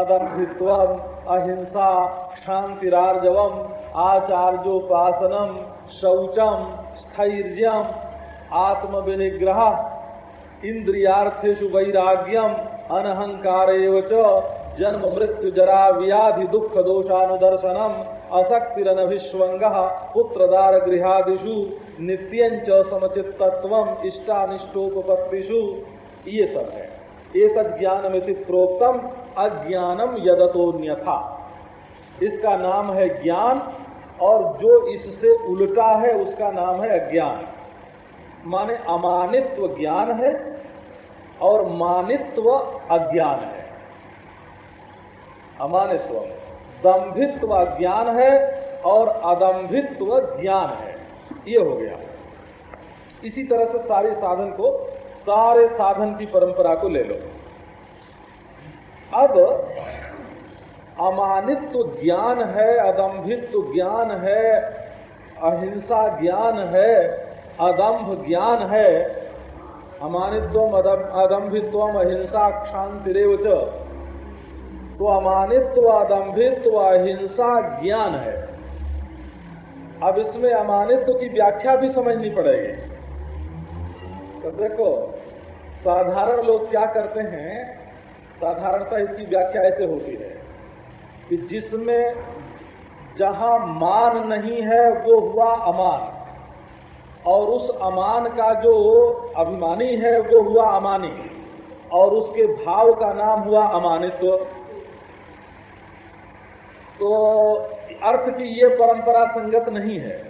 अदम्भित्व अहिंसा शांतिरार्जवम आचार्योपासनम, शौचम, स्थर्यम आत्म विनिग्रह इंद्रियार्थेषु वैराग्यम अनहंकार जन्म, मृत्यु, जरा, व्याधि, दुख, दोषानुदर्शनम अशक्तिरनभिस्वंग पुत्रदार गृहादिषु नित्यंच समचित्तत्व इष्टानिष्टोपत्तिषु ये सब है एक ज्ञान में प्रोक्तम, अज्ञानम यदतोन्यथा इसका नाम है ज्ञान, और जो इससे उल्टा है, उसका नाम है अज्ञान। माने अमानित्व ज्ञान है, और मानित्व अज्ञान है। अमानित्व। दम्भित्व ज्ञान है, और अदम्भित्व ज्ञान है। ये हो गया। इसी तरह से सारे साधन को सारे साधन की परंपरा को ले लो। अब अमानित्व ज्ञान है, अदम्भित्व ज्ञान है, अहिंसा ज्ञान है, अदम्भ ज्ञान है अमानित्व अदम्भित्व अहिंसा, क्षांतिरेव तो अमानित्व, अदम्भित्व, अहिंसा ज्ञान है। अब इसमें अमानित्व की व्याख्या भी समझनी पड़ेगी। तो देखो, साधारण लोग क्या करते हैं, साधारणता इसकी व्याख्या ऐसे होती है कि जिसमें जहाँ मान नहीं है, वो हुआ अमान। और उस अमान का जो अभिमानी है, वो हुआ अमानी। और उसके भाव का नाम हुआ अमानित्व। तो अर्थ की ये परंपरा संगत नहीं है।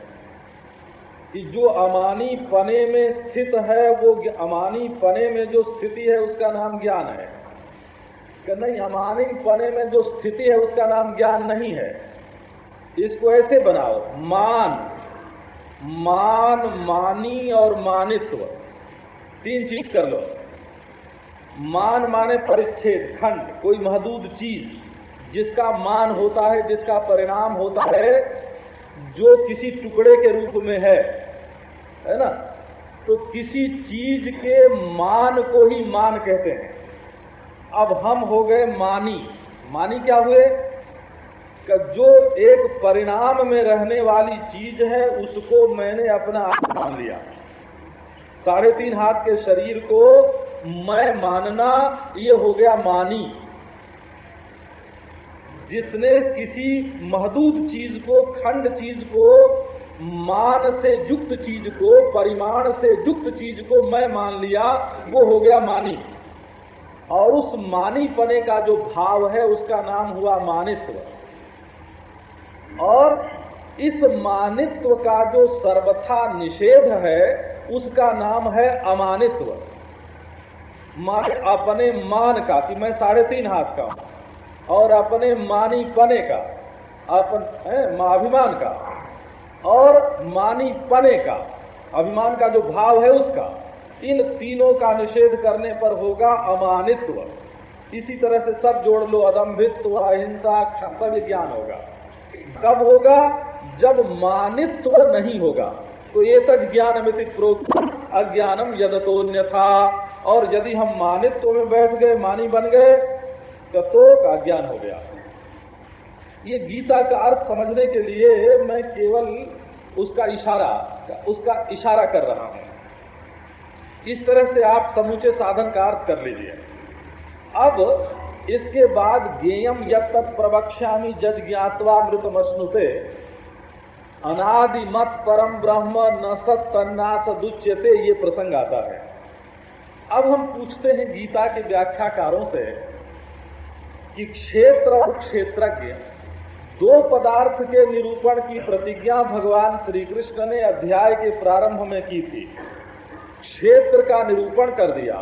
कि जो अमानी पने में स्थित है, वो अमानी पने में जो स्थिति है, उसका नाम ज्ञान है। कि नहीं, अमानी पने में जो स्थिति है, उसका नाम ज्ञान नहीं है। इसको ऐसे बनाओ, मान। मान, मानी और मानित्व। तीन चीज़ कर लो। मान माने परिच्छेद, खंड, कोई महदूद चीज़। जिसका मान होता है, जिसका परिणाम होता है जो किसी टुकड़े के रूप में है है ना? तो किसी चीज़ के मान को ही मान कहते हैं। अब हम हो गए मानी। मानी क्या हुए? कि जो एक परिणाम में रहने वाली चीज़ है, उसको मैंने अपना आप मान लिया। साढ़े तीन हाथ के शरीर को मैं मानना, ये हो गया मानी। जिसने किसी महदूद चीज़ को, खंड चीज़ को, मान से युक्त चीज़ को, परिमाण से युक्त चीज़ को मैं मान लिया, वो हो गया मानी। और उस मानी पने का जो भाव है, उसका नाम हुआ मानित्व। और इस मानित्व का जो सर्वथा निषेध है, उसका नाम है अमानित्व। मान अपने मान का, कि मैं साढ़े तीन हाथ का हूँ। और अपने मानी पने का, अपन अभिमान का, और मानी पने का, अभिमान का जो भाव है उसका, इन तीनों का निषेध करने पर होगा अमानित्व। इसी तरह से सब जोड़ लो, अदम्भित्व, अहिंसा, क्षमता ज्ञान होगा। कब होगा, जब मानित्व नहीं होगा तो ये तक ज्ञान मितिक प्रोक्त, अज्ञानम यदतोन्य था और यदि हम मानित्व में बैठ गए, मानी बन गए तत्व का ज्ञान हो गया। ये गीता का अर्थ समझने के लिए मैं केवल उसका इशारा उसका इशारा कर रहा हूँ। इस तरह से आप समूचे साधन का अर्थ कर लीजिए। अब इसके बाद ज्ञेयम यद प्रवक्ष्यामी जज ज्ञातवा मृत मश्नुते अनादि मत परम ब्रह्म न सत्नाथ दुच्यते, ये प्रसंग आता है। अब हम पूछते हैं गीता के व्याख्याकारों से कि क्षेत्र और क्षेत्रज्ञ दो पदार्थ के निरूपण की प्रतिज्ञा भगवान श्री कृष्ण ने अध्याय के प्रारंभ में की थी। क्षेत्र का निरूपण कर दिया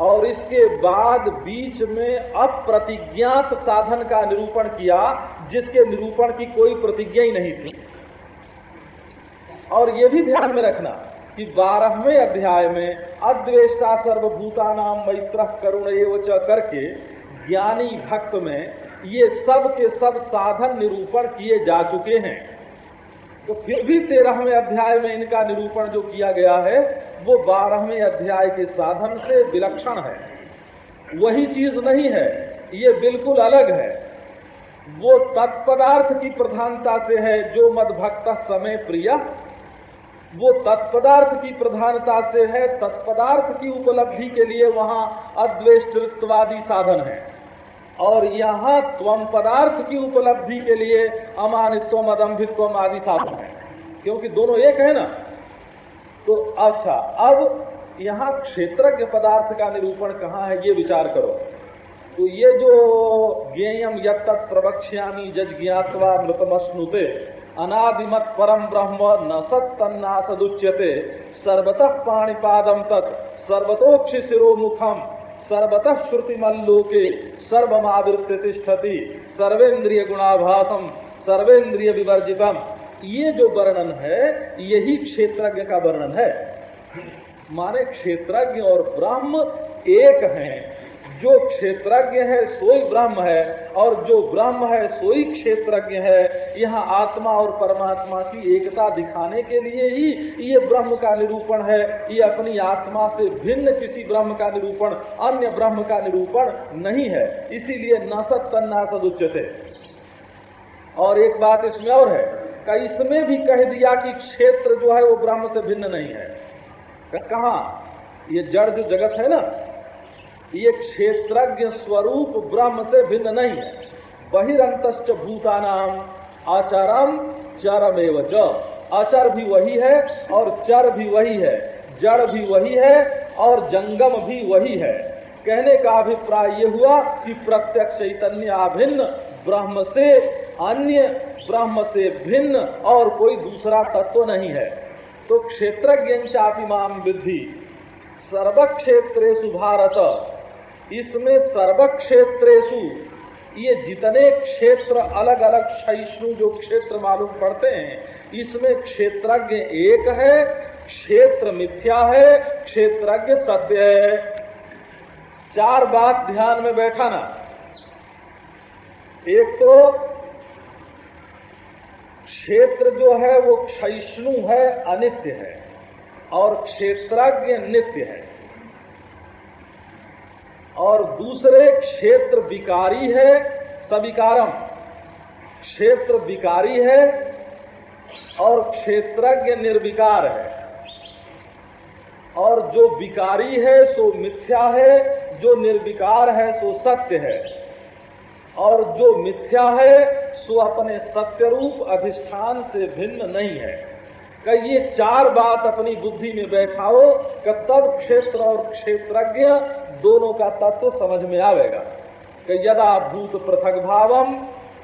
और इसके बाद बीच में अप्रतिज्ञात साधन का निरूपण किया, जिसके निरूपण की कोई प्रतिज्ञा ही नहीं थी। और ये भी ध्यान में रखना कि बारहवें अध्याय में अद्वेष्टा सर्वभूता नाम मैत्र करुण एवं करके ज्ञानी भक्त में ये सब के सब साधन निरूपण किए जा चुके हैं। तो फिर भी तेरहवें अध्याय में इनका निरूपण जो किया गया है, वो बारहवें अध्याय के साधन से विलक्षण है। वही चीज़ नहीं है, ये बिल्कुल अलग है। वो तत्पदार्थ की प्रधानता से है जो मद भक्त समय प्रिय वो तत्पदार्थ की प्रधानता से है, तत्पदार्थ की उपलब्धि के लिए वहाँ अद्वेष्टवादी साधन है। और यहाँ त्वम पदार्थ की उपलब्धि के लिए अमानित्व अदम्भित्व आदि साधन है। क्योंकि दोनों एक है ना? तो अच्छा अब यहाँ क्षेत्रज्ञ पदार्थ का निरूपण कहाँ है, ये विचार करो। तो ये जो ज्ञेयम यद प्रवक्ष्यामी जज ज्ञातवा मृतमश्नुते अनादिमत परम ब्रह्म न सत्न्ना सदुच्यते सर्वतः पाणिपादम तत्, सर्वतोक्ष शिरोमुखम सर्वतः श्रुति मल्लोके सर्वमावृत्ति तिष्ठति सर्वेन्द्रिय गुणाभासम सर्वेन्द्रिय विवर्जितम ये जो वर्णन है, यही क्षेत्रज्ञ का वर्णन है। माने क्षेत्रज्ञ और ब्रह्म एक हैं। जो क्षेत्रज्ञ है, सोई ब्रह्म है, और जो ब्रह्म है, सोई क्षेत्रज्ञ है, यहाँ आत्मा और परमात्मा की एकता दिखाने के लिए ही ये ब्रह्म का निरूपण है। ये अपनी आत्मा से भिन्न किसी ब्रह्म का निरूपण, अन्य ब्रह्म का निरूपण नहीं है। इसीलिए न सत तन्ना सदुच्यते और एक बात इसमें और है का इसमें भी कह दिया कि क्षेत्र जो है वो ब्रह्म से भिन्न नहीं है। कहा? ये जड़ जो जगत है ना ये क्षेत्रज्ञ स्वरूप ब्रह्म से भिन्न नहीं है। बहिरंत भूतानाम आचारम चरम च। आचार भी वही है और चर भी वही है। जड़ भी वही है और जंगम भी वही है। कहने का अभिप्राय ये हुआ कि प्रत्यक्ष चैतन्य अभिन्न, ब्रह्म से अन्य, ब्रह्म से भिन्न और कोई दूसरा तत्व नहीं है। तो क्षेत्रज्ञ चापिमाम विद्धि। सर्वक्षेत्रेशु भारत। इसमें सर्व क्षेत्रेशु ये जितने क्षेत्र अलग अलग सहिष्णु जो क्षेत्र मालूम पड़ते हैं, इसमें क्षेत्रज्ञ एक है, क्षेत्र मिथ्या है, क्षेत्रज्ञ सत्य है। चार बात ध्यान में बैठा ना एक तो क्षेत्र जो है वो क्षिष्णु है, अनित्य है, और क्षेत्रज्ञ नित्य है। और दूसरे क्षेत्र विकारी है सविकारम। क्षेत्र विकारी है और क्षेत्रज्ञ निर्विकार है। और जो विकारी है, सो मिथ्या है, जो निर्विकार है, सो सत्य है। और जो मिथ्या है, सो अपने सत्य रूप अधिष्ठान से भिन्न नहीं है। कि ये चार बात अपनी बुद्धि में बैठाओ कि तब क्षेत्र और क्षेत्रज्ञ दोनों का तत्व समझ में आवेगा कि यदा भूत पृथक भावम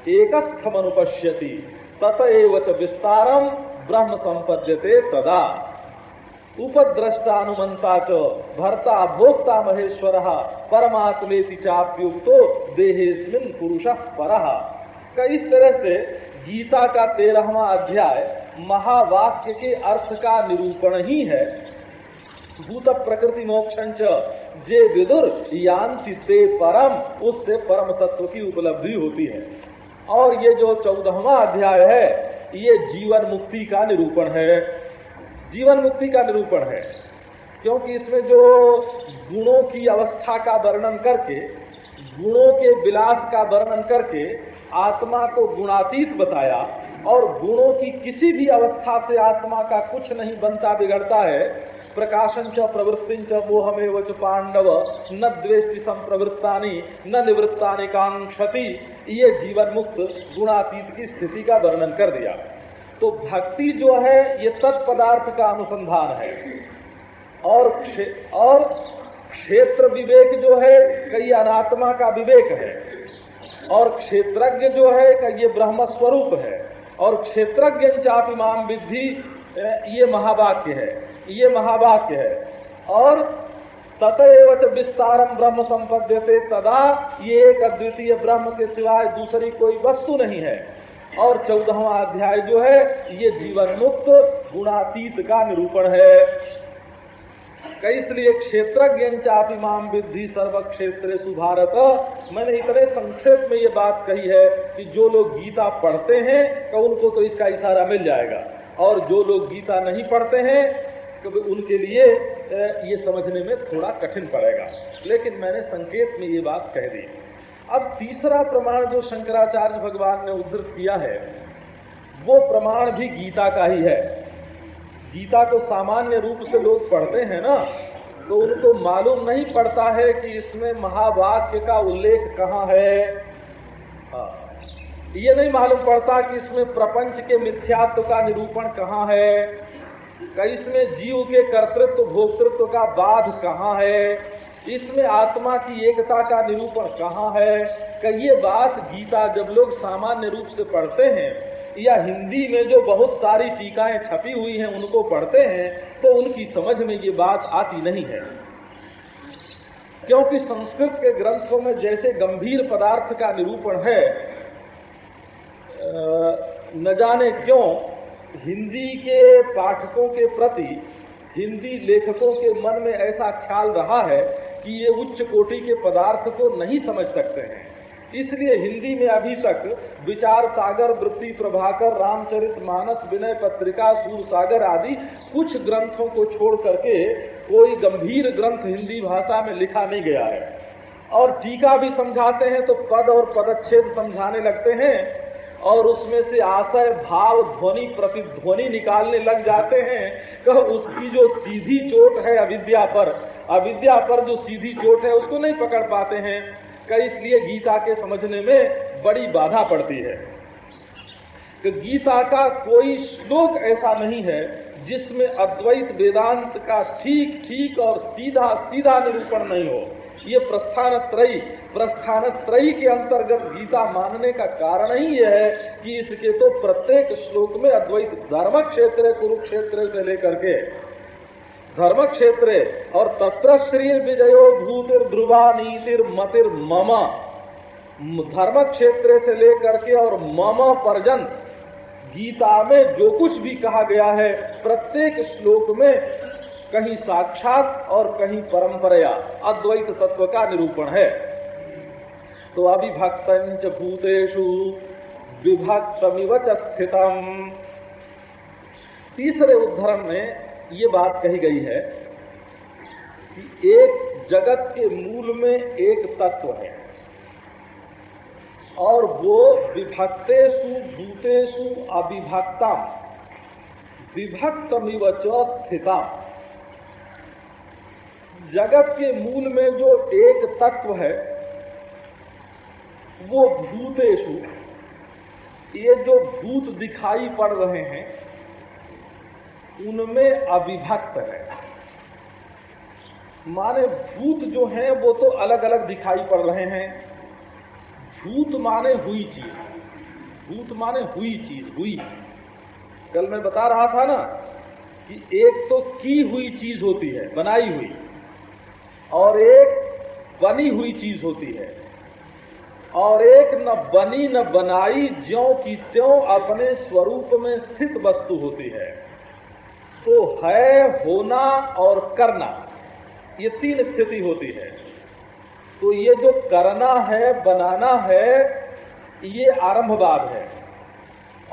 एकस्थम अनुपश्यति ततएव विस्तारम ब्रह्म संपद्यते तदा। उपद्रष्टानुमंता च भर्ता भोक्ता महेश्वर, परमात्मेति चाप्युक्तो देहेस्मिन पुरुष पर। इस तरह से गीता का तेरहवा अध्याय महावाक्य के अर्थ का निरूपण ही है। भूत प्रकृति मोक्षण जे विदुर यान्ति ते परम, उससे परम तत्व की उपलब्धि होती है। और ये जो चौदहवा अध्याय है, ये जीवन मुक्ति का निरूपण है। जीवन मुक्ति का निरूपण है। क्योंकि इसमें जो गुणों की अवस्था का वर्णन करके, गुणों के विलास का वर्णन करके आत्मा को गुणातीत बताया, और गुणों की किसी भी अवस्था से आत्मा का कुछ नहीं बनता बिगड़ता है प्रकाशन च प्रवृत्ति च मोहमेव च पांडव न द्वेष्टि संप्रवृत्ता न निवृत्ता कांक्षति ये जीवन मुक्त गुणातीत की स्थिति का वर्णन कर दिया। तो भक्ति जो है ये तत्पदार्थ का अनुसंधान है। और क्षे, और क्षेत्र विवेक जो है कई अनात्मा का विवेक है। और क्षेत्रज्ञ जो है का ये ब्रह्म स्वरूप है। और क्षेत्रज्ञ चापिमान विधि ये महावाक्य है। ये महावाक्य है। और ततएव विस्तारम ब्रह्म संपद्यते तदा ये एक अद्वितीय ब्रह्म के सिवाय दूसरी कोई वस्तु नहीं है। और चौदहवा अध्याय जो है, ये जीवन मुक्त गुणातीत का निरूपण है। इसलिए क्षेत्रज्ञ चापिमाम विद्धि सर्व क्षेत्र सुभारत मैंने इतने संक्षेप में ये बात कही है कि जो लोग गीता पढ़ते हैं तो उनको तो इसका इशारा मिल जाएगा। और जो लोग गीता नहीं पढ़ते हैं तो उनके लिए ये समझने में थोड़ा कठिन पड़ेगा। लेकिन मैंने संकेत में ये बात कह दी। अब तीसरा प्रमाण जो शंकराचार्य भगवान ने उद्धृत किया है, वो प्रमाण भी गीता का ही है। गीता को सामान्य रूप से लोग पढ़ते हैं ना तो उनको मालूम नहीं पड़ता है कि इसमें महावाक्य का उल्लेख कहाँ है। हाँ। ये नहीं मालूम पड़ता कि इसमें प्रपंच के मिथ्यात्व का निरूपण कहाँ है। इसमें जीव के कर्तृत्व, भोक्तृत्व का बाध कहाँ है? इसमें आत्मा की एकता का निरूपण कहाँ है? कि ये बात गीता जब लोग सामान्य रूप से पढ़ते हैं या हिंदी में जो बहुत सारी टीकाएँ छपी हुई हैं उनको पढ़ते हैं तो उनकी समझ में ये बात आती नहीं है। क्योंकि संस्कृत के ग्रंथों में जैसे गंभीर पदार्थ का निरूपण है न जाने क्यों हिंदी के पाठकों के प्रति, हिंदी लेखकों के मन में ऐसा ख्याल रहा है कि ये उच्च कोटि के पदार्थ को नहीं समझ सकते हैं। इसलिए हिंदी में अभी तक विचार सागर, वृत्ति प्रभाकर, रामचरित मानस, विनय पत्रिका, सूर सागर आदि कुछ ग्रंथों को छोड़ करके कोई गंभीर ग्रंथ हिंदी भाषा में लिखा नहीं गया है। और टीका भी समझाते हैं तो पद और पदच्छेद समझाने लगते हैं। और उसमें से आशय भाव, ध्वनि प्रतिध्वनि निकालने लग जाते हैं। तो उसकी जो सीधी चोट है अविद्या पर अविद्या पर जो सीधी चोट है, उसको नहीं पकड़ पाते हैं। का इसलिए गीता के समझने में बड़ी बाधा पड़ती है। कि गीता का कोई श्लोक ऐसा नहीं है जिसमें अद्वैत वेदांत का ठीक ठीक और सीधा सीधा निरूपण नहीं हो। ये प्रस्थान त्रयी प्रस्थान त्रयी के अंतर्गत गीता मानने का कारण ही यह है कि इसके तो प्रत्येक श्लोक में अद्वैत धर्म क्षेत्र कुरुक्षेत्र से लेकर के धर्म क्षेत्र और तत्र श्री विजयो भूतिर ध्रुवा नीतिर मतिर मम धर्म क्षेत्र से लेकर के और मम पर्जन गीता में जो कुछ भी कहा गया है, प्रत्येक श्लोक में कहीं साक्षात और कहीं परंपरा अद्वैत तत्व का निरूपण है। तो अभिभक्त भूतेषु विभक्तमिव स्थितम। तीसरे उद्धरण में ये बात कही गई है कि एक जगत के मूल में एक तत्व है और वो विभक्तेशु भूतेषु अविभक्ता विभक्तमिव स्थिता जगत के मूल में जो एक तत्व है, वो भूतेशु ये जो भूत दिखाई पड़ रहे हैं, उनमें अविभक्त है। माने भूत जो है, वो तो अलग अलग दिखाई पड़ रहे हैं। भूत माने हुई चीज़। भूत माने हुई चीज़, हुई। कल मैं बता रहा था ना कि एक तो की हुई चीज़ होती है, बनाई हुई। और एक बनी हुई चीज़ होती है। और एक न बनी न बनाई ज्यो की त्यों अपने स्वरूप में स्थित वस्तु होती है। तो है, होना और करना, ये तीन स्थिति होती है। तो ये जो करना है, बनाना है, ये आरंभवाद है।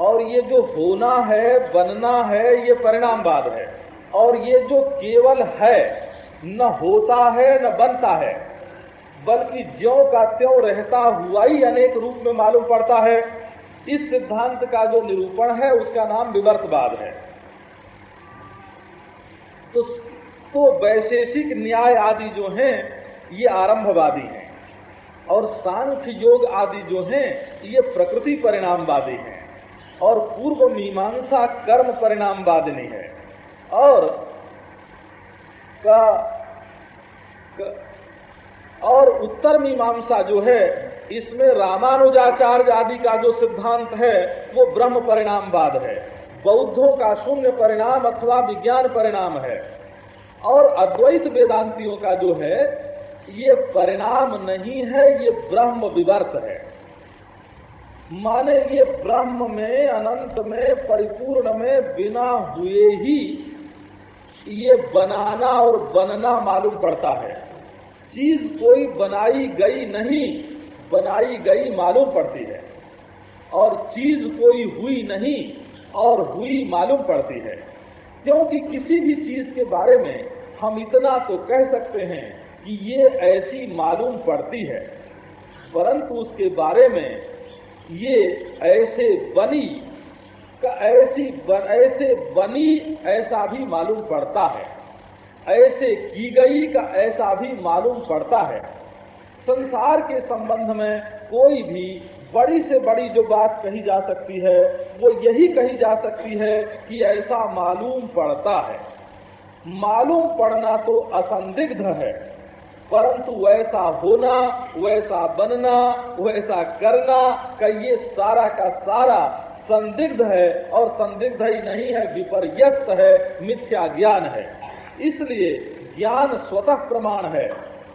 और ये जो होना है, बनना है, ये परिणामवाद है। और ये जो केवल है न होता है, न बनता है। बल्कि ज्यो का त्यों रहता हुआ ही अनेक रूप में मालूम पड़ता है। इस सिद्धांत का जो निरूपण है, उसका नाम विवर्तवाद है। तो तो वैशेषिक न्याय आदि जो हैं, ये आरंभवादी हैं। और सांख्य योग आदि जो हैं, ये प्रकृति परिणामवादी हैं। और पूर्व मीमांसा कर्म परिणामवादिनी है। और का, और उत्तर मीमांसा जो है इसमें रामानुजाचार्य आदि का जो सिद्धांत है वो ब्रह्म परिणामवाद है। बौद्धों का शून्य परिणाम अथवा विज्ञान परिणाम है। और अद्वैत वेदांतियों का जो है ये परिणाम नहीं है ये ब्रह्म विवर्त है। माने ये ब्रह्म में अनंत में परिपूर्ण में बिना हुए ही ये बनाना और बनना मालूम पड़ता है। चीज़ कोई बनाई गई नहीं, बनाई गई मालूम पड़ती है। और चीज़ कोई हुई नहीं और हुई मालूम पड़ती है। क्योंकि किसी भी चीज़ के बारे में हम इतना तो कह सकते हैं कि ये ऐसी मालूम पड़ती है। परंतु उसके बारे में ये ऐसे बनी ऐसी बन, ऐसे बनी ऐसा भी मालूम पड़ता है। ऐसे की गई का ऐसा भी मालूम पड़ता है। संसार के संबंध में कोई भी बड़ी से बड़ी जो बात कही जा सकती है वो यही कही जा सकती है कि ऐसा मालूम पड़ता है। मालूम पड़ना तो असंदिग्ध है परंतु वैसा होना वैसा बनना वैसा करना का ये सारा का सारा संदिग्ध है और संदिग्ध ही नहीं है, विपर्यस्त है, मिथ्या ज्ञान है। इसलिए ज्ञान स्वतः प्रमाण है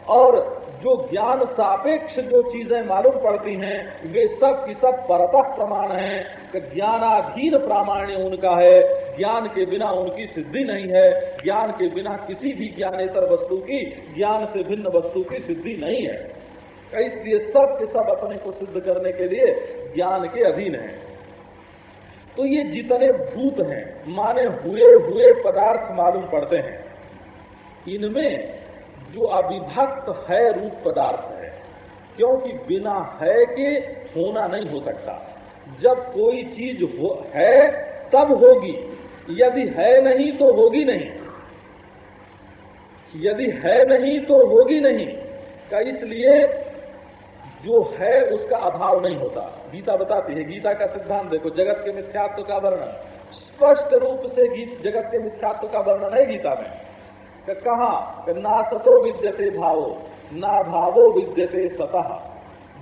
और जो ज्ञान सापेक्ष जो चीज़ें मालूम पड़ती हैं, वे सब की सब परतः प्रमाण है। कि ज्ञानाधीन प्रामाण्य उनका है, ज्ञान के बिना उनकी सिद्धि नहीं है, ज्ञान के बिना किसी भी ज्ञानेतर वस्तु की, ज्ञान से भिन्न वस्तु की सिद्धि नहीं है। इसलिए सब के सब अपने को सिद्ध करने के लिए ज्ञान के अधीन है। तो ये जितने भूत हैं, माने हुए हुए पदार्थ मालूम पड़ते हैं। इनमें जो अविभक्त है रूप पदार्थ है, क्योंकि बिना है के होना नहीं हो सकता। जब कोई चीज़ हो, है, तब होगी। यदि है नहीं तो होगी नहीं। यदि है नहीं तो होगी नहीं। का इसलिए जो है उसका अभाव नहीं होता। गीता बताती है, गीता का सिद्धांत देखो, जगत के मिथ्यात्व का वर्णन। स्पष्ट रूप से गीत, जगत के मिथ्यात्व का वर्णन है गीता में। कहा? ना सतो विद्यते भावो, ना भावो विद्यते सतह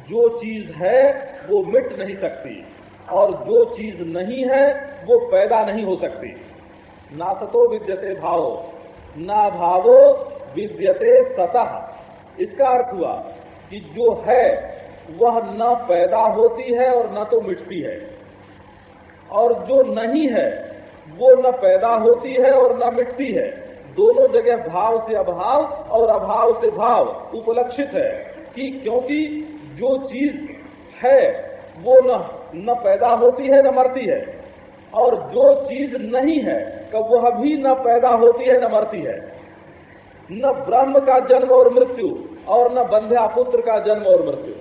जो चीज़ है, वो मिट नहीं सकती। और जो चीज़ नहीं है, वो पैदा नहीं हो सकती। ना सतो विद्यते भावो, ना भावो विद्यते सतह इसका अर्थ हुआ कि जो है, वह न पैदा होती है और न तो मिटती है। और जो नहीं है, वो न पैदा होती है और न मिटती है। दोनों जगह भाव से अभाव और अभाव से भाव उपलक्षित है कि क्योंकि जो चीज़ है, वो न न पैदा होती है, न मरती है। और जो चीज़ नहीं है तो वह भी न पैदा होती है, न मरती है। न ब्रह्म का जन्म और मृत्यु और न बंध्या पुत्र का जन्म और मृत्यु।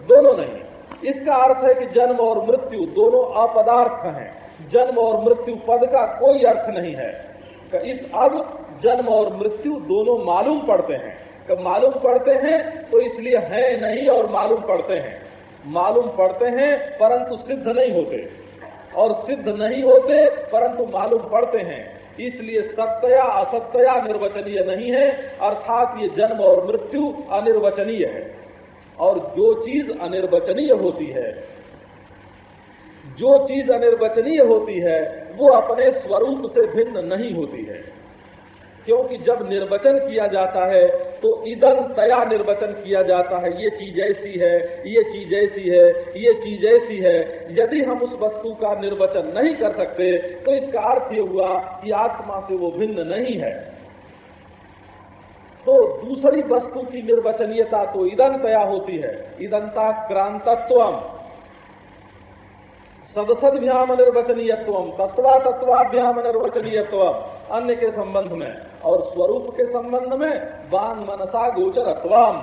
दोनों नहीं। इसका अर्थ है कि जन्म और मृत्यु दोनों अपदार्थ हैं। जन्म और मृत्यु पद का कोई अर्थ नहीं है। इस अब जन्म और मृत्यु दोनों मालूम पड़ते हैं। कब मालूम पड़ते हैं तो इसलिए है नहीं और मालूम पड़ते हैं। मालूम पड़ते हैं परंतु सिद्ध नहीं होते। और सिद्ध नहीं होते परंतु मालूम पड़ते हैं। इसलिए सत्या असत्या निर्वचनीय नहीं है, अर्थात ये जन्म और मृत्यु अनिर्वचनीय है। और जो चीज़ अनिर्वचनीय होती है, जो चीज़ अनिर्वचनीय होती है, वो अपने स्वरूप से भिन्न नहीं होती है। क्योंकि जब निर्वचन किया जाता है तो इदन तया निर्वचन किया जाता है। ये चीज़ ऐसी है, ये चीज़ ऐसी है, ये चीज़ ऐसी है। यदि हम उस वस्तु का निर्वचन नहीं कर सकते तो इसका अर्थ ये हुआ कि आत्मा से वो भिन्न नहीं है। तो दूसरी वस्तु की निर्वचनीयता तो ईदन तया होती है। ईदनता क्रांतत्व सदसद्भ्याम निर्वचनीयत्व तत्वा तत्वाभ्याम निर्वचनीयत्व अन्य के संबंध में और स्वरूप के संबंध में बान मनसा गोचरत्वाम।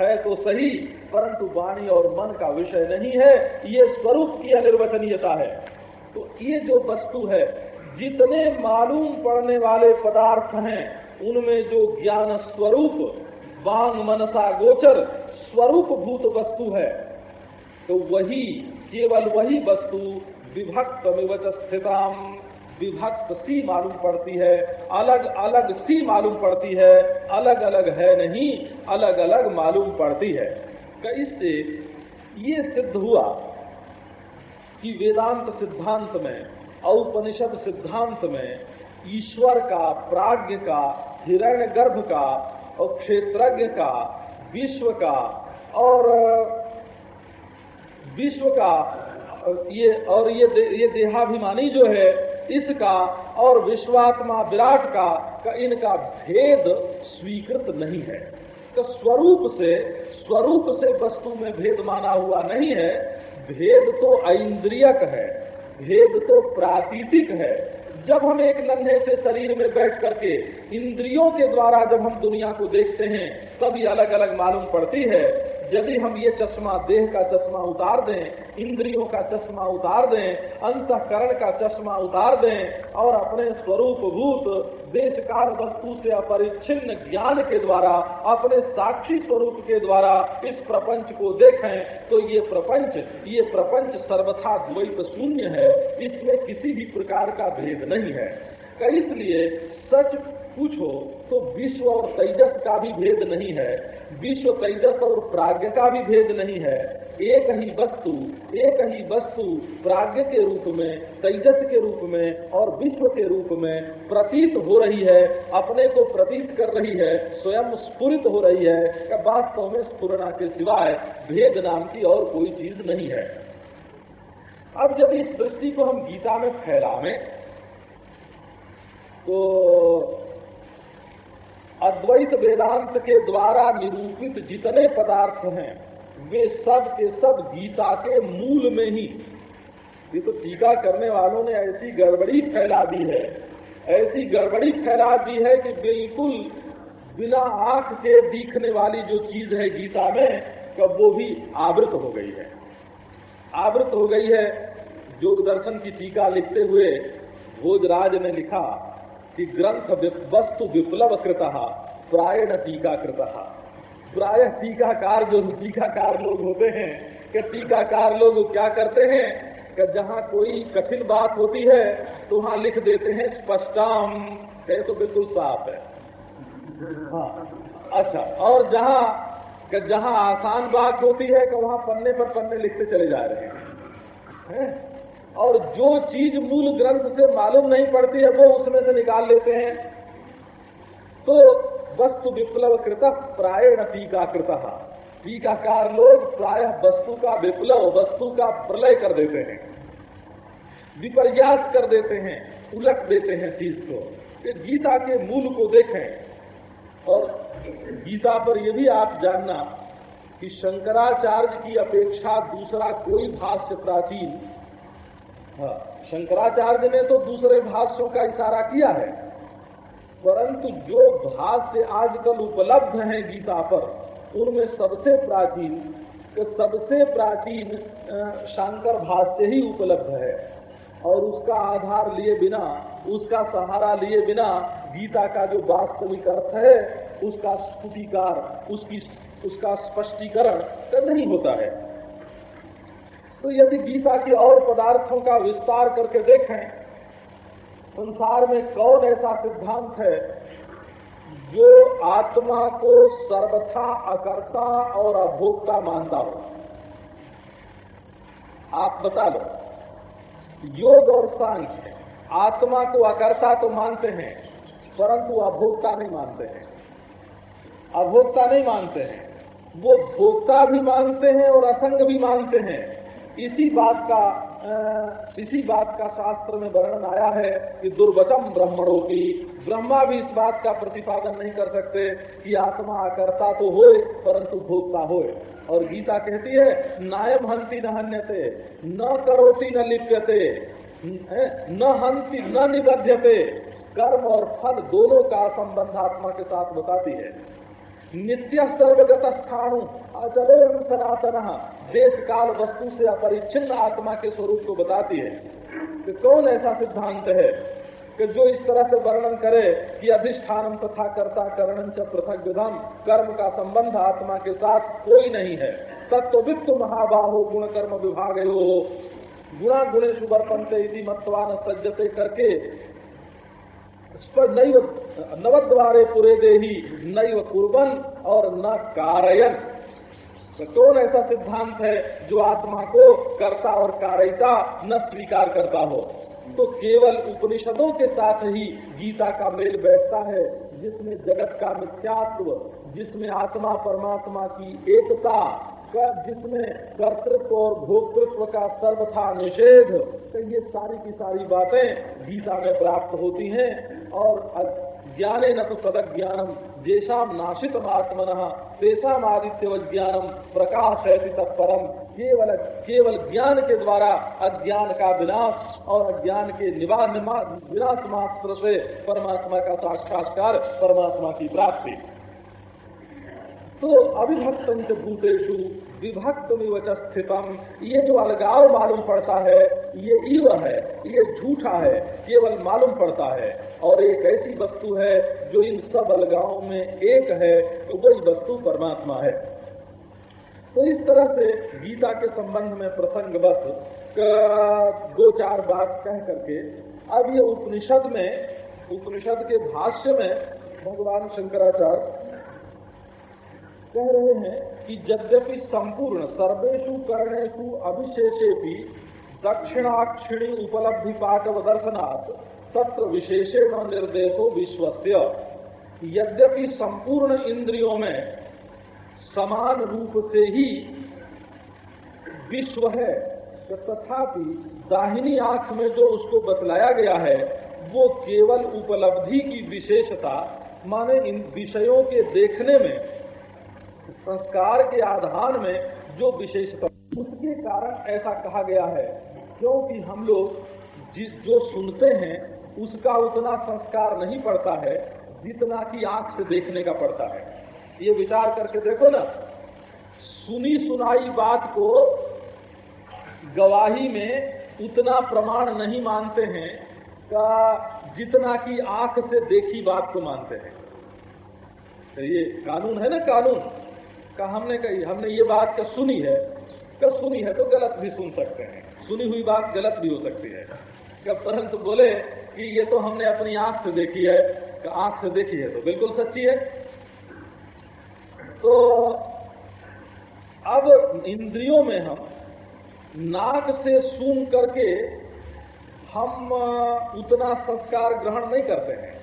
है तो सही, परंतु वाणी और मन का विषय नहीं है, ये स्वरूप की अनिर्वचनीयता है। तो ये जो वस्तु है, जितने मालूम पड़ने वाले पदार्थ हैं, उनमें जो ज्ञान स्वरूप बांग मनसा गोचर, स्वरूप भूत वस्तु है तो वही केवल वही वस्तु विभक्त स्थिताम विभक्त सी मालूम पड़ती है, अलग अलग सी मालूम पड़ती है, अलग अलग है नहीं, अलग अलग मालूम पड़ती है। इससे ये सिद्ध हुआ कि वेदांत सिद्धांत में, औपनिषद सिद्धांत में, ईश्वर का, प्राज्ञ का, हिरण्य गर्भ का, और क्षेत्रज्ञ का, विश्व का, और विश्व का ये और ये दे, ये देहाभिमानी जो है इसका और विश्वात्मा विराट का, का इनका भेद स्वीकृत नहीं है। तो स्वरूप से स्वरूप से वस्तु में भेद माना हुआ नहीं है। भेद तो ऐन्द्रियक है भेद तो प्रातीतिक है। जब हम एक नन्हे से शरीर में बैठ करके इंद्रियों के द्वारा जब हम दुनिया को देखते हैं तब ये अलग अलग मालूम पड़ती है। यदि हम ये चश्मा देह का चश्मा उतार दें, इंद्रियों का चश्मा उतार दें, अंतकरण का चश्मा उतार दें, और अपने स्वरूप भूत देश काल वस्तु से अपरिच्छिन्न ज्ञान के द्वारा, अपने साक्षी स्वरूप के द्वारा इस प्रपंच को देखें तो ये प्रपंच ये प्रपंच सर्वथा द्वैत शून्य है। इसमें किसी भी प्रकार का भेद नहीं है। इसलिए सच पूछो तो विश्व और तेजस का भी भेद नहीं है। विश्व, तेजस और प्राग्ञ का भी भेद नहीं है। एक ही वस्तु, एक ही वस्तु प्राग्ञ के रूप में, तेजस के रूप में और विश्व के रूप में प्रतीत हो रही है, अपने को प्रतीत कर रही है, स्वयं स्फुरित हो रही है वास्तव में स्फुरना के सिवाय भेद नाम की और कोई चीज़ नहीं है। अब जब इस दृष्टि को हम गीता में फैलावें तो अद्वैत वेदांत के द्वारा निरूपित जितने पदार्थ हैं, वे सब के सब गीता के मूल में ही। ये तो टीका करने वालों ने ऐसी गड़बड़ी फैला दी है। ऐसी गड़बड़ी फैला दी है कि बिल्कुल बिना आँख के दिखने वाली जो चीज़ है गीता में, कब वो भी आवृत हो गई है। आवृत हो गई है योग दर्शन की टीका लिखते हुए भोजराज ने लिखा कि ग्रंथ वस्तु विप्लव कृत प्रायण टीका कृत प्राय टीकाकार जो टीकाकार लोग होते हैं कि टीकाकार लोग क्या करते हैं? कि जहाँ कोई कठिन बात होती है तो वहाँ लिख देते हैं स्पष्टम। कहे तो बिल्कुल साफ़ है। हाँ अच्छा और जहाँ जहाँ आसान बात होती है कि वहाँ पन्ने पर पन्ने लिखते चले जा रहे हैं? और जो चीज़ मूल ग्रंथ से मालूम नहीं पड़ती है, वो उसमें से निकाल लेते हैं। तो वस्तु विप्लव कृत प्रायण टीका कृत टीकाकार लोग प्राय वस्तु का विप्लव, वस्तु का प्रलय कर देते हैं। विपर्यास कर देते हैं, उलट देते हैं चीज़ को। कि गीता के मूल को देखें। और गीता पर यह भी आप जानना कि शंकराचार्य की अपेक्षा दूसरा कोई भाष्य प्राचीन हाँ शंकराचार्य ने तो दूसरे भाष्यों का इशारा किया है। परंतु जो भाष्य आजकल उपलब्ध हैं गीता पर, उनमें सबसे प्राचीन सबसे प्राचीन शंकर भाष्य ही उपलब्ध है। और उसका आधार लिए बिना, उसका सहारा लिए बिना गीता का जो वास्तविक अर्थ है, उसका स्फुटिकार उसकी, उसका स्पष्टीकरण नहीं होता है। तो यदि गीता के और पदार्थों का विस्तार करके देखें, संसार में कौन ऐसा सिद्धांत है जो आत्मा को सर्वथा अकर्ता और अभोक्ता मानता हो? आप बता दो। योग और सांख्य आत्मा को अकर्ता तो मानते हैं, परंतु अभोक्ता नहीं मानते हैं। अभोक्ता नहीं मानते हैं। वो भोक्ता भी मानते हैं और असंग भी मानते हैं। इसी बात का इसी बात का शास्त्र में वर्णन आया है कि दुर्वचम ब्रह्मणों की। ब्रह्मा भी इस बात का प्रतिपादन नहीं कर सकते कि आत्मा करता तो हो परंतु भोगता हो और गीता कहती है, नायम हंती न हन्यते, न करोती न लिप्यते न हंती न निबध्यते। कर्म और फल दोनों का संबंध आत्मा के साथ बताती है। नित्य सर्वगत स्थानु अचले सनातन देश काल वस्तु से अपरिच्छिन्न आत्मा के स्वरूप को बताती है कि कौन ऐसा सिद्धांत है कि जो इस तरह से वर्णन करे कि अधिष्ठानम तथा कर्ता करण च पृथक विधम कर्म का संबंध आत्मा के साथ कोई नहीं है। तत्वित्त महाबाहो गुण कर्म विभाग हो गुणा गुणेश वर्पनते मतवान सज्जते करके नैव, नवद्वारे पुरे देही, नैव कुर्बन और न कारयन। तो कौन ऐसा सिद्धांत है जो आत्मा को कर्ता और कारयिता न स्वीकार करता हो? तो केवल उपनिषदों के साथ ही गीता का मेल बैठता है, जिसमें जगत का मिथ्यात्व, जिसमें आत्मा परमात्मा की एकता जिसमें कर्तृत्व और भोक्तृत्व का सर्वथा निषेध। तो ये सारी की सारी बातें गीता में प्राप्त होती हैं। और ज्ञाने न तो तद ज्ञानम। जैसा नाशित आत्मन तेषा आदित्य ज्ञानम प्रकाश है तत्परम। केवल केवल ज्ञान के द्वारा अज्ञान का विनाश और अज्ञान के विनाश मात्र से परमात्मा का साक्षात्कार, परमात्मा की प्राप्ति। तो अविभक्तम च भूतेषु विभक्तम स्थितम। ये जो अलगाव मालूम पड़ता है, ये इव है, ये झूठा है, केवल मालूम पड़ता है। और एक ऐसी वस्तु है जो इन सब अलगावों में एक है तो वही वस्तु परमात्मा है। तो इस तरह से गीता के संबंध में प्रसंग बस दो चार बात कह करके अब ये उपनिषद में, उपनिषद के भाष्य में भगवान शंकराचार्य कह रहे हैं कि यद्यपि संपूर्ण सर्वेशु कर्णेशु अभिशेषे भी दक्षिणाक्षिणी उपलब्धि पाकव दर्शनाथ तत्र विशेषेण निर्देशो विश्वस्य। यद्यपि संपूर्ण इंद्रियों में समान रूप से ही विश्व है तो तथापि दाहिनी आँख में जो उसको बतलाया गया है, वो केवल उपलब्धि की विशेषता, माने इन विषयों के देखने में संस्कार के आधार में जो विशेषता उसके कारण ऐसा कहा गया है, क्योंकि हम लोग जो सुनते हैं, उसका उतना संस्कार नहीं पड़ता है, जितना कि आँख से देखने का पड़ता है। ये विचार करके देखो ना, सुनी सुनाई बात को गवाही में उतना प्रमाण नहीं मानते हैं, का जितना कि आँख से देखी बात को मानते हैं। तो ये कानून है ना कानून? का हमने कही, हमने ये बात का सुनी है। का सुनी है तो गलत भी सुन सकते हैं। सुनी हुई बात गलत भी हो सकती है। क्या परंतु बोले कि ये तो हमने अपनी आँख से देखी है आँख से देखी है तो बिल्कुल सच्ची है। तो अब इंद्रियों में हम नाक से सुन करके हम उतना संस्कार ग्रहण नहीं करते हैं।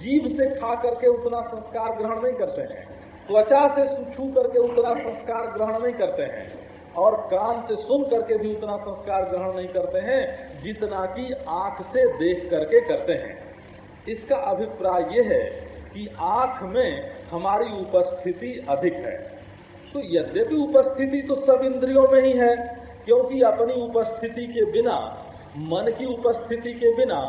जीव से खा करके उतना संस्कार ग्रहण नहीं करते हैं। त्वचा से छू करके उतना संस्कार ग्रहण नहीं करते हैं और कान से सुन करके भी उतना संस्कार ग्रहण नहीं करते हैं, जितना कि आँख से देख करके करते हैं। इसका अभिप्राय यह है कि आँख में हमारी उपस्थिति अधिक है। तो यद्यपि उपस्थिति तो सब इंद्रियों में ही है, क्योंकि अपनी उपस्थिति के बिना, मन की उपस्थिति के बिना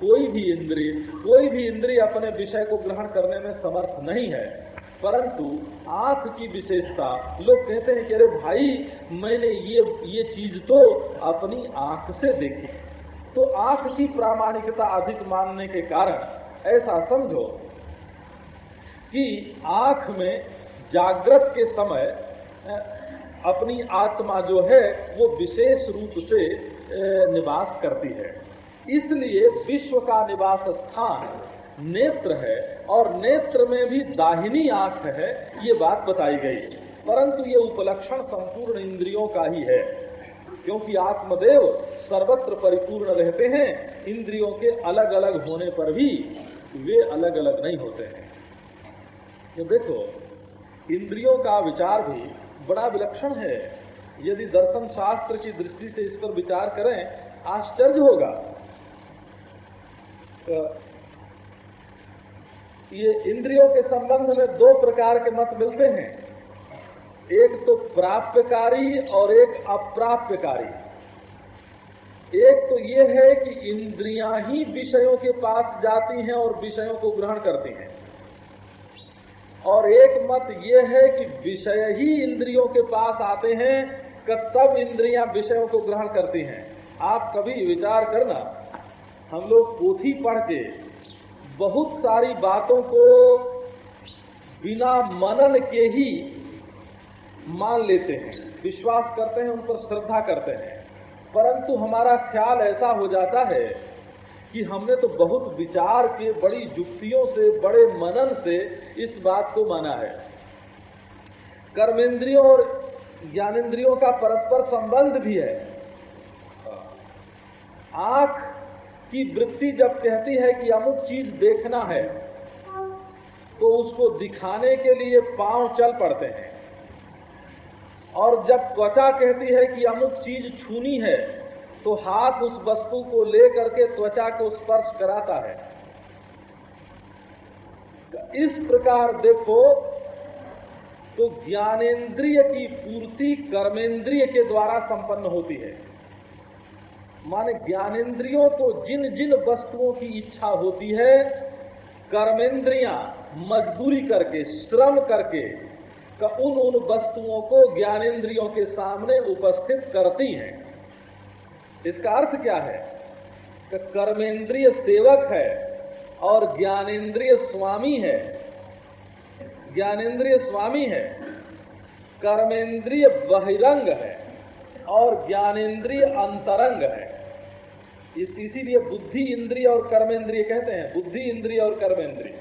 कोई भी इंद्रिय, कोई भी इंद्रिय अपने विषय को ग्रहण करने में समर्थ नहीं है। परंतु आँख की विशेषता, लोग कहते हैं कि अरे भाई, मैंने ये ये चीज़ तो अपनी आँख से देखी। तो आँख की प्रामाणिकता अधिक मानने के कारण ऐसा समझो कि आँख में जागृत के समय अपनी आत्मा जो है, वो विशेष रूप से निवास करती है। इसलिए विश्व का निवास स्थान नेत्र है और नेत्र में भी दाहिनी आँख है, ये बात बताई गई। परंतु ये उपलक्षण संपूर्ण इंद्रियों का ही है, क्योंकि आत्मदेव सर्वत्र परिपूर्ण रहते हैं, इंद्रियों के अलग अलग होने पर भी वे अलग अलग नहीं होते हैं। ये देखो, इंद्रियों का विचार भी बड़ा विलक्षण है। यदि दर्शन शास्त्र की दृष्टि से इस पर विचार करें, आश्चर्य होगा। ये इंद्रियों के संबंध में दो प्रकार के मत मिलते हैं। एक तो प्राप्यकारी और एक अप्राप्यकारी। एक तो ये है कि इंद्रियाँ ही विषयों के पास जाती हैं और विषयों को ग्रहण करती हैं। और एक मत ये है कि विषय ही इंद्रियों के पास आते हैं कि तब इंद्रियाँ विषयों को ग्रहण करती हैं। आप कभी विचार करना, हम लोग पोथी पढ़ के बहुत सारी बातों को बिना मनन के ही मान लेते हैं, विश्वास करते हैं, उन पर श्रद्धा करते हैं। परंतु हमारा ख्याल ऐसा हो जाता है कि हमने तो बहुत विचार के, बड़ी युक्तियों से, बड़े मनन से इस बात को माना है। कर्मेंद्रियों और ज्ञानेन्द्रियों का परस्पर संबंध भी है। आँख कि वृत्ति जब कहती है कि अमुक चीज़ देखना है तो उसको दिखाने के लिए पाँव चल पड़ते हैं। और जब त्वचा कहती है कि अमुक चीज़ छूनी है तो हाथ उस वस्तु को ले करके त्वचा को स्पर्श कराता है। इस प्रकार देखो तो ज्ञानेन्द्रिय की पूर्ति कर्मेंद्रिय के द्वारा संपन्न होती है। माने ज्ञानेन्द्रियों को जिन जिन वस्तुओं की इच्छा होती है, कर्मेंद्रिया मजदूरी करके, श्रम करके, का उन उन वस्तुओं को ज्ञानेन्द्रियों के सामने उपस्थित करती हैं। इसका अर्थ क्या है? कि कर्मेंद्रिय सेवक है और ज्ञानेन्द्रिय स्वामी है। ज्ञानेन्द्रिय स्वामी है, कर्मेंद्रिय बहिरंग है और ज्ञानेन्द्रिय अंतरंग है। इसीलिए बुद्धि इंद्रिय और कर्मेंद्रिय कहते हैं। बुद्धि इंद्रिय और कर्मेंद्रिय।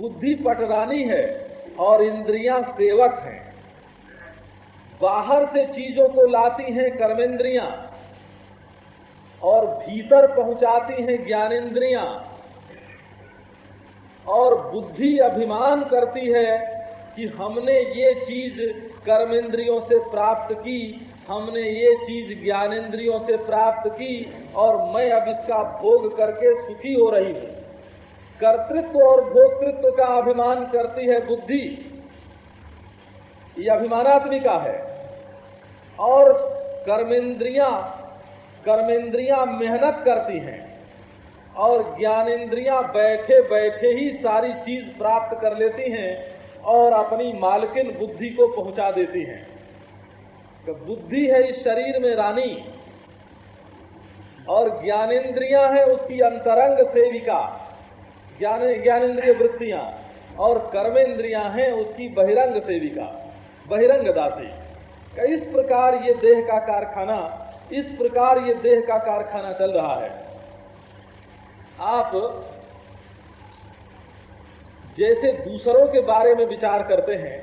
बुद्धि पटरानी है और इंद्रियाँ सेवक हैं। बाहर से चीज़ों को लाती हैं कर्मेंद्रियाँ और भीतर पहुंचाती हैं ज्ञानेन्द्रियाँ और बुद्धि अभिमान करती है कि हमने ये चीज़ कर्मेंद्रियों से प्राप्त की हमने ये चीज़ ज्ञानेन्द्रियों से प्राप्त की और मैं अब इसका भोग करके सुखी हो रही हूँ। कर्तृत्व और भोक्तृत्व का अभिमान करती है बुद्धि। ये अभिमानात्मिका है। और कर्मेंद्रिया कर्मेंद्रिया मेहनत करती हैं और ज्ञानेन्द्रिया बैठे बैठे ही सारी चीज़ प्राप्त कर लेती हैं और अपनी मालकिन बुद्धि को पहुँचा देती हैं। बुद्धि है इस शरीर में रानी, और ज्ञानेन्द्रिया है उसकी अंतरंग सेविका, ज्ञान ज्ञानेन्द्रिय वृत्तियाँ, और कर्मेंद्रिया हैं उसकी बहिरंग सेविका बहिरंग दासी इस प्रकार ये देह का कारखाना, इस प्रकार ये देह का कारखाना चल रहा है। आप जैसे दूसरों के बारे में विचार करते हैं,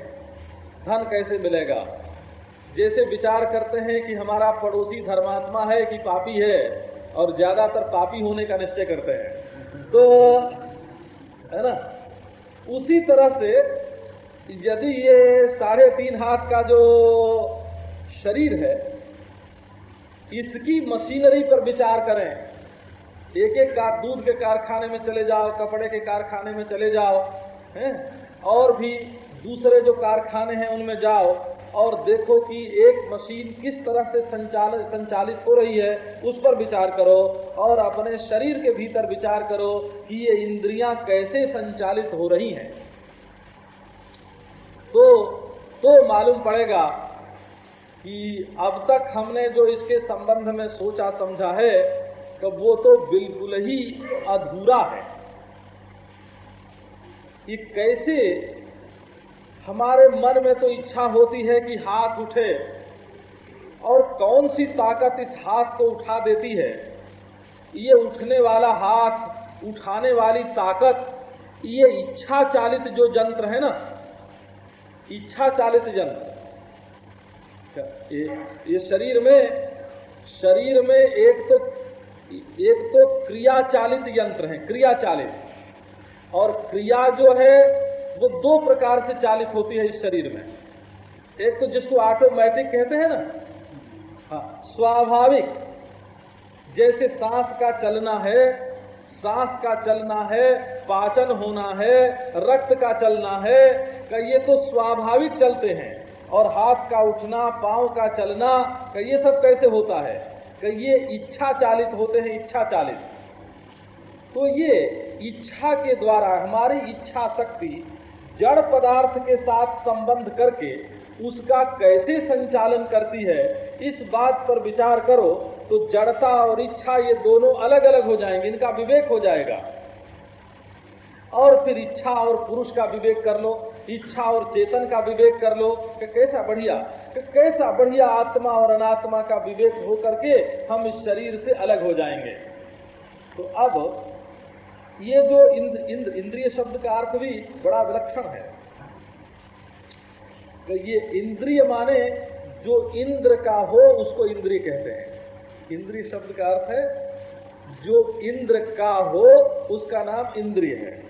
धन कैसे मिलेगा? जैसे विचार करते हैं कि हमारा पड़ोसी धर्मात्मा है कि पापी है, और ज़्यादातर पापी होने का निश्चय करते हैं। तो है ना? उसी तरह से यदि ये साढ़े तीन हाथ का जो शरीर है, इसकी मशीनरी पर विचार करें। एक एक का दूध के कारखाने में चले जाओ, कपड़े के कारखाने में चले जाओ, हैं? और भी दूसरे जो कारखाने हैं, उनमें जाओ। और देखो कि एक मशीन किस तरह से संचालित संचालित हो रही है, उस पर विचार करो और अपने शरीर के भीतर विचार करो कि ये इंद्रियाँ कैसे संचालित हो रही हैं। तो तो मालूम पड़ेगा कि अब तक हमने जो इसके संबंध में सोचा, समझा है तो वो तो बिल्कुल ही अधूरा है। कि कैसे हमारे मन में तो इच्छा होती है कि हाथ उठे। और कौन सी ताकत इस हाथ को उठा देती है? ये उठने वाला हाथ उठाने वाली ताकत ये इच्छा चालित जो यंत्र है ना इच्छा चालित यंत्र ये, शरीर में शरीर में एक तो एक तो क्रिया चालित यंत्र है क्रिया चालित और क्रिया जो है वो दो प्रकार से चालित होती है इस शरीर में। एक तो जिसको ऑटोमेटिक कहते हैं ना हाँ स्वाभाविक। जैसे सांस का चलना है, सांस का चलना है, पाचन होना है, रक्त का चलना है का ये तो स्वाभाविक चलते हैं। और हाथ का उठना, पाँव का चलना का ये सब कैसे होता है? कि ये इच्छा चालित होते हैं, इच्छा चालित। तो ये इच्छा के द्वारा, हमारी इच्छा शक्ति जड़ पदार्थ के साथ संबंध करके उसका कैसे संचालन करती है, इस बात पर विचार करो तो जड़ता और इच्छा ये दोनों अलग अलग हो जाएँगे, इनका विवेक हो जाएगा। और फिर इच्छा और पुरुष का विवेक कर लो, इच्छा और चेतन का विवेक कर लो, कि कैसा बढ़िया, कि कैसा बढ़िया आत्मा और अनात्मा का विवेक हो करके हम इस शरीर से अलग हो जाएँगे। तो अब ये जो इंद्र इंद्र, इंद्रिय शब्द का अर्थ भी बड़ा विलक्षण है। कि ये इंद्रिय माने जो इंद्र का हो, उसको इंद्रिय कहते हैं। इंद्रिय शब्द का अर्थ है, जो इंद्र का हो, उसका नाम इंद्रिय है।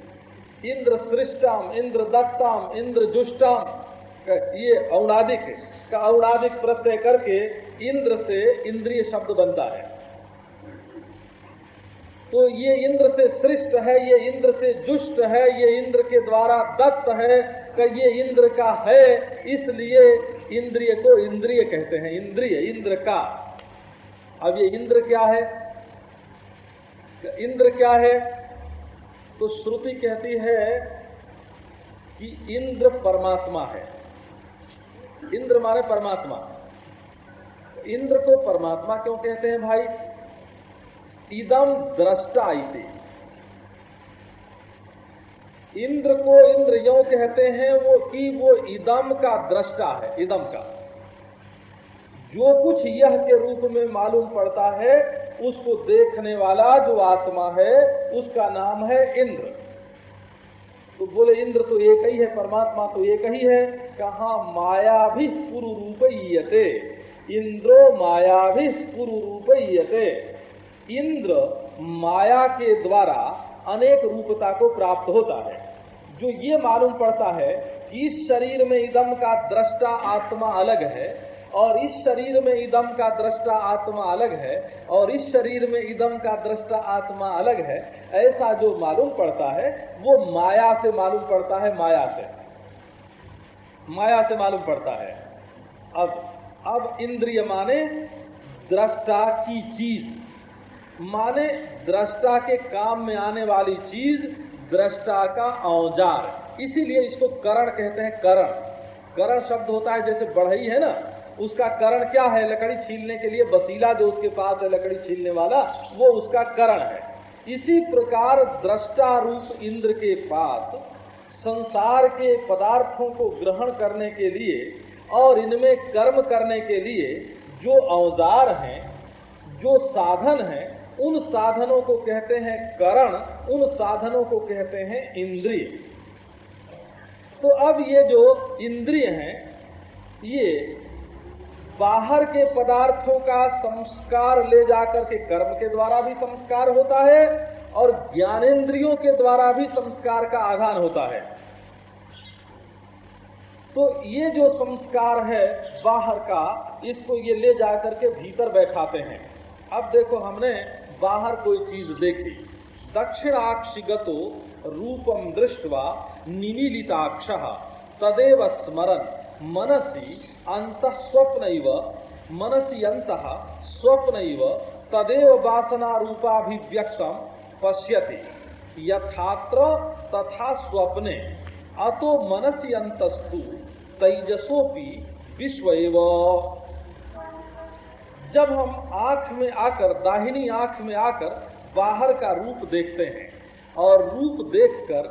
इंद्र सृष्टम, इंद्र दत्तम, इंद्र जुष्टम ये औनादिक का औनादिक प्रत्यय करके इंद्र से इंद्रिय शब्द बनता है। तो ये इंद्र से सृष्ट है, ये इंद्र से जुष्ट है, ये इंद्र के द्वारा दत्त है कि ये इंद्र का है, इसलिए इंद्रिय को इंद्रिय कहते हैं, इंद्रिय, इंद्र का। अब ये इंद्र क्या है? इंद्र क्या है? तो श्रुति कहती है कि इंद्र परमात्मा है। इंद्र माने परमात्मा। इंद्र को परमात्मा क्यों कहते हैं भाई? इदम दृष्टा इसे इंद्र को इंद्र यो कहते हैं वो कि वो इदम का दृष्टा है इदम का। जो कुछ यह के रूप में मालूम पड़ता है, उसको देखने वाला जो आत्मा है, उसका नाम है इंद्र। तो बोले, इंद्र तो एक ही है, परमात्मा तो एक ही है। कहा माया भी पुरु रूपयते इंद्रो माया भी पुरु रूपयते इंद्र माया के द्वारा अनेक रूपता को प्राप्त होता है। जो ये मालूम पड़ता है कि इस शरीर में इदम का दृष्टा आत्मा अलग है और इस शरीर में इदम का दृष्टा आत्मा अलग है और इस शरीर में इदम का दृष्टा आत्मा अलग है, ऐसा जो मालूम पड़ता है, वो माया से मालूम पड़ता है, माया से। माया से मालूम पड़ता है। अब अब इंद्रिय माने दृष्टा की चीज़। माने दृष्टा के काम में आने वाली चीज़ दृष्टा का औज़ार। इसीलिए इसको करण कहते हैं, करण। करण शब्द होता है, जैसे बढ़ई है ना, उसका करण क्या है? लकड़ी छीलने के लिए बसीला जो उसके पास है, लकड़ी छीलने वाला, वो उसका करण है। इसी प्रकार दृष्टा रूप इंद्र के पास संसार के पदार्थों को ग्रहण करने के लिए और इनमें कर्म करने के लिए जो औज़ार हैं, जो साधन हैं उन साधनों को कहते हैं करण, उन साधनों को कहते हैं इंद्रिय। तो अब ये जो इंद्रिय हैं, ये बाहर के पदार्थों का संस्कार ले जाकर के कर्म के द्वारा भी संस्कार होता है और ज्ञानेन्द्रियों के द्वारा भी संस्कार का आधान होता है। तो ये जो संस्कार है बाहर का, इसको ये ले जाकर के भीतर बैठाते हैं। अब देखो हमने बाहर कोई चीज़ देखी। दक्षिणाक्षिगतो रूपम दृष्टवा निमीलिताक्ष, तदेव स्मरण मनसी अंत स्वप्न मनसी अंत स्वप्न तदेव वासना रूपाभिव्यक्त पश्यति। यथात्र तथा स्वप्ने। अतो मनसी अंतस्तु तेजसोपि विश्व जब हम आँख में आकर, दाहिनी आँख में आकर बाहर का रूप देखते हैं और रूप देखकर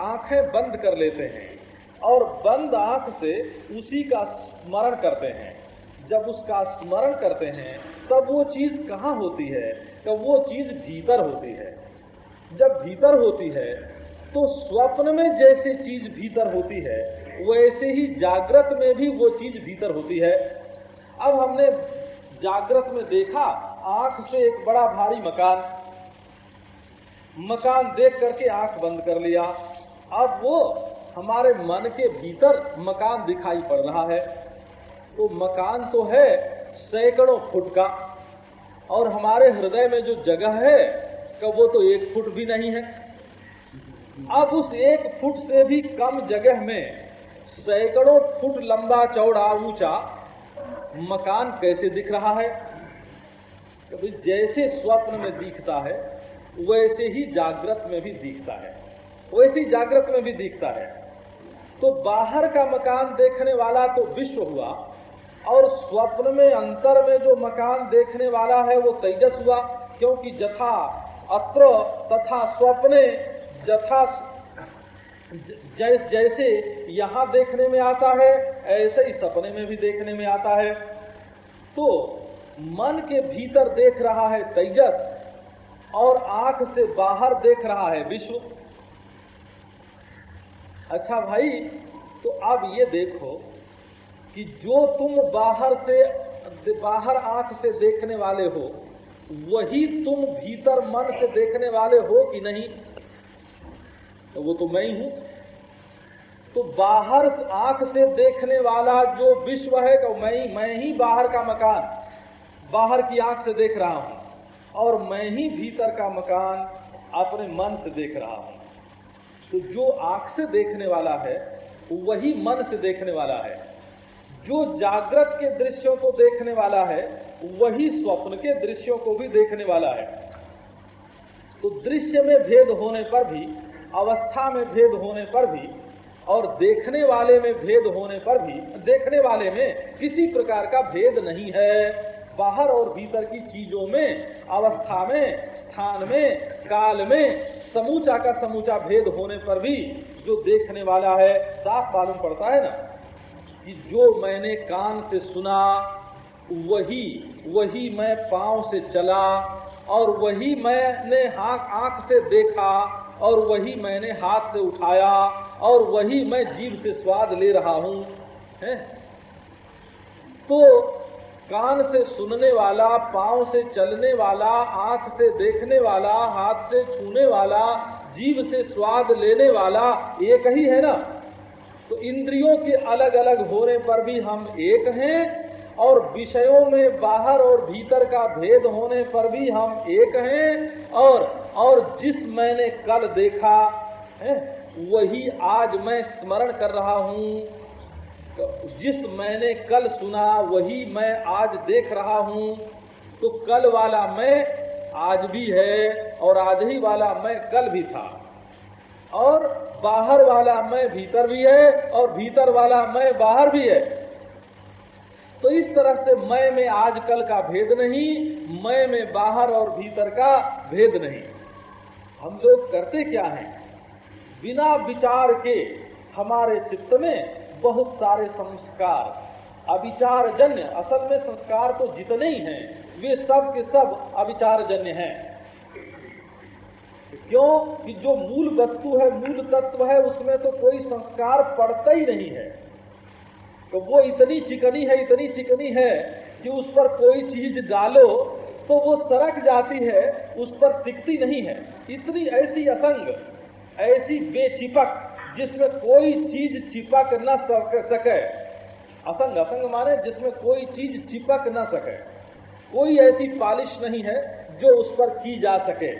आँखें बंद कर लेते हैं और बंद आँख से उसी का स्मरण करते हैं। जब उसका स्मरण करते हैं, तब वो चीज़ कहाँ होती है? तब वो चीज़ भीतर होती है। जब भीतर होती है तो स्वप्न में जैसे चीज़ भीतर होती है, वैसे ही जागृत में भी वो चीज़ भीतर होती है। अब हमने जागृत में देखा, आँख से एक बड़ा भारी मकान। मकान देख करके आँख बंद कर लिया। अब वो हमारे मन के भीतर मकान दिखाई पड़ रहा है। तो मकान तो है सैकड़ों फुट का, और हमारे हृदय में जो जगह है का वो तो एक फुट भी नहीं है। अब उस एक फुट से भी कम जगह में सैकड़ों फुट लंबा, चौड़ा, ऊँचा मकान कैसे दिख रहा है? कभी जैसे स्वप्न में दिखता है, वैसे ही जागृत में भी दिखता है। वैसे ही जागृत में भी दिखता है। तो बाहर का मकान देखने वाला तो विश्व हुआ, और स्वप्न में, अंतर में जो मकान देखने वाला है, वो तेजस हुआ, क्योंकि जथा अत्र तथा स्वप्ने, जथा जैसे यहाँ देखने में आता है, ऐसे ही सपने में भी देखने में आता है। तो मन के भीतर देख रहा है तेजस, और आँख से बाहर देख रहा है विश्व। अच्छा भाई तो अब ये देखो कि जो तुम बाहर से, बाहर आँख से देखने वाले हो, वही तुम भीतर मन से देखने वाले हो कि नहीं? वो तो मैं ही हूँ। तो बाहर आँख से देखने वाला जो विश्व है तो मैं ही मैं ही बाहर का मकान। बाहर की आँख से देख रहा हूँ और मैं ही भीतर का मकान अपने मन से देख रहा हूँ। तो जो आँख से देखने वाला है, वही मन से देखने वाला है। जो जागृत के दृश्यों को देखने वाला है, वही स्वप्न के दृश्यों को भी देखने वाला है। तो दृश्य में भेद होने पर भी अवस्था में भेद होने पर भी और देखने वाले में भेद होने पर भी, देखने वाले में किसी प्रकार का भेद नहीं है। बाहर और भीतर की चीज़ों में, अवस्था में, स्थान में, काल में समूचा का समूचा भेद होने पर भी जो देखने वाला है, साफ़ मालूम पड़ता है ना कि जो मैंने कान से सुना, वही वही मैं पाँव से चला और वही मैंने आँख से देखा और वही मैंने हाथ से उठाया और वही मैं जीव से स्वाद ले रहा हूँ, है? तो कान से सुनने वाला, पाँव से चलने वाला, आँख से देखने वाला, हाथ से छूने वाला, जीव से स्वाद लेने वाला एक ही है ना? तो इंद्रियों के अलग अलग होने पर भी हम एक हैं और विषयों में बाहर और भीतर का भेद होने पर भी हम एक हैं और और जिस मैंने कल देखा, है, वही आज मैं स्मरण कर रहा हूँ। तो जिस मैंने कल सुना, वही मैं आज देख रहा हूँ। तो कल वाला मैं आज भी है और आज ही वाला मैं कल भी था। और बाहर वाला मैं भीतर भी है और भीतर वाला मैं बाहर भी है। तो इस तरह से मैं में आजकल का भेद नहीं, मैं में बाहर और भीतर का भेद नहीं। हम लोग करते क्या हैं? बिना विचार के हमारे चित्त में बहुत सारे संस्कार अविचार जन्य असल में संस्कार तो जितने ही हैं, वे सब के सब अविचार जन्य हैं। क्यों? कि जो मूल वस्तु है, मूल तत्व है, उसमें तो कोई संस्कार पड़ता ही नहीं है। तो वो इतनी चिकनी है, इतनी चिकनी है कि उस पर कोई चीज़ डालो तो वो सरक जाती है, उस पर टिकती नहीं है। इतनी ऐसी असंग, ऐसी बेचिपक, जिसमें कोई चीज़ चिपक न सके असंग असंग माने जिसमें कोई चीज़ चिपक न सके। कोई ऐसी पालिश नहीं है जो उस पर की जा सके।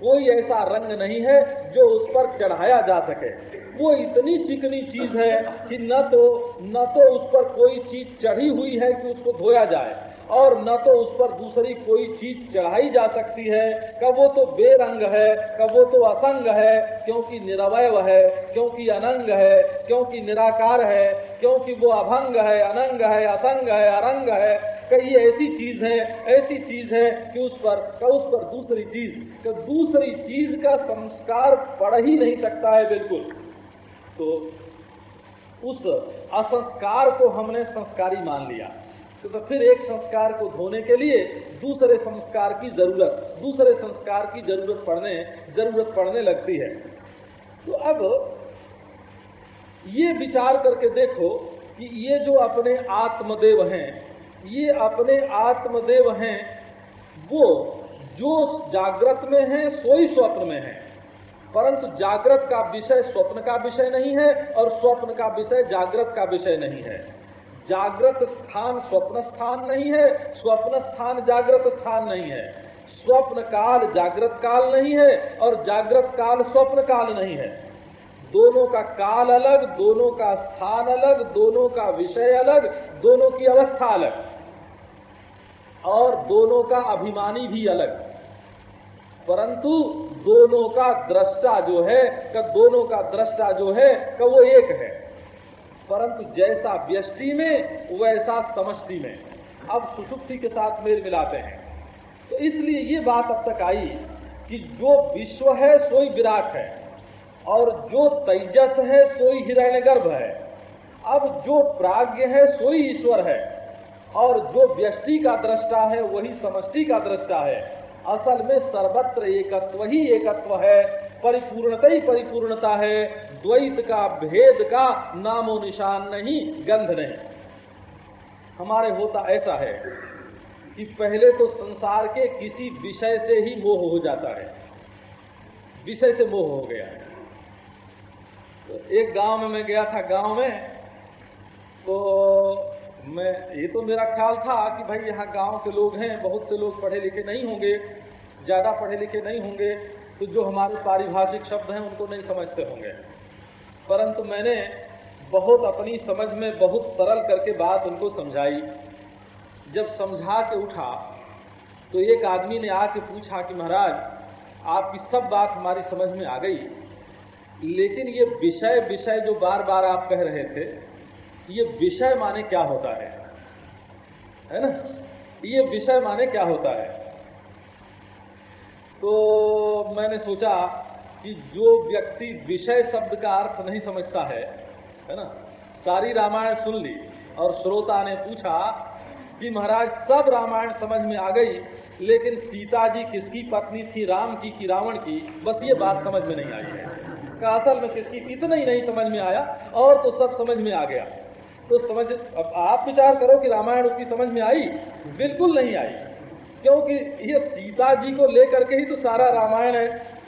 कोई ऐसा रंग नहीं है जो उस पर चढ़ाया जा सके। वो इतनी चिकनी चीज़ है कि न तो न तो उस पर कोई चीज़ चढ़ी हुई है कि उसको धोया जाए। और न तो उस पर दूसरी कोई चीज़ चढ़ाई जा सकती है। कब वो तो बेरंग है, कब वो तो असंग है, क्योंकि निरवय है, क्योंकि अनंग है, क्योंकि निराकार है, क्योंकि वो अभंग है, अनंग है, असंग है, अरंग है। कई ऐसी चीज़ है, ऐसी चीज़ है कि उस पर उस पर दूसरी चीज़ तो दूसरी चीज़ का संस्कार पड़ ही नहीं सकता है बिल्कुल। तो उस असंस्कार को हमने संस्कारी मान लिया। तो फिर एक संस्कार को धोने के लिए दूसरे संस्कार की ज़रूरत, दूसरे संस्कार की ज़रूरत पड़ने ज़रूरत पड़ने लगती है। तो अब ये विचार करके देखो कि ये जो अपने आत्मदेव हैं, ये अपने आत्मदेव हैं, वो जो जागृत में है, सोई स्वप्न में है। परंतु जागृत का विषय स्वप्न का विषय नहीं है और स्वप्न का विषय जागृत का विषय नहीं है। जागृत स्थान स्वप्न स्थान नहीं है। स्वप्न स्थान जागृत स्थान नहीं है। स्वप्न काल जागृत काल नहीं है और जागृत काल स्वप्न काल नहीं है। दोनों का काल अलग, दोनों का स्थान अलग, दोनों का विषय अलग, दोनों की अवस्था अलग। और दोनों का अभिमानी भी अलग। परंतु दोनों का दृष्टा जो है, का दोनों का दृष्टा जो है, का वो एक है। परंतु जैसा व्यष्टि में, वैसा समष्टि में। अब सुसुप्ति के साथ मेल मिलाते हैं। तो इसलिए ये बात अब तक आई कि जो विश्व है, सोई विराट है। और जो तेजस है, सोई हिरण्य गर्भ है। अब जो प्राग्ञ है, सोई ईश्वर है। और जो व्यष्टि का दृष्टा है, वही समष्टि का दृष्टा है। असल में सर्वत्र एकत्व ही एकत्व है। परिपूर्णता ही परिपूर्णता है। द्वैत का, भेद का नामो निशान नहीं, गंध नहीं। हमारे होता ऐसा है कि पहले तो संसार के किसी विषय से ही मोह हो जाता है। विषय से मोह हो गया है। तो एक गाँव में मैं गया था, गाँव में तो मैं, ये तो मेरा ख्याल था कि भाई यहाँ गाँव के लोग हैं, बहुत से लोग पढ़े लिखे नहीं होंगे, ज़्यादा पढ़े लिखे नहीं होंगे तो जो हमारे पारिभाषिक शब्द हैं उनको नहीं समझते होंगे। परंतु मैंने बहुत अपनी समझ में बहुत सरल करके बात उनको समझाई। जब समझा के उठा तो एक आदमी ने आके पूछा कि महाराज, आपकी सब बात हमारी समझ में आ गई। लेकिन ये विषय विषय जो बार बार आप कह रहे थे, ये विषय माने क्या होता है? है ना? ये विषय माने क्या होता है? तो मैंने सोचा कि जो व्यक्ति विषय शब्द का अर्थ नहीं समझता है है ना? सारी रामायण सुन ली और श्रोता ने पूछा कि महाराज, सब रामायण समझ में आ गई, लेकिन सीता जी किसकी पत्नी थी, राम की कि रावण की? बस ये बात समझ में नहीं आई है। का असल में किसकी? इतना ही नहीं समझ में आया, और तो सब समझ में आ गया। तो समझ, अब आप विचार करो कि रामायण उसकी समझ में आई? बिल्कुल नहीं आई। क्योंकि ये सीता जी को लेकर के ही तो सारा रामायण है।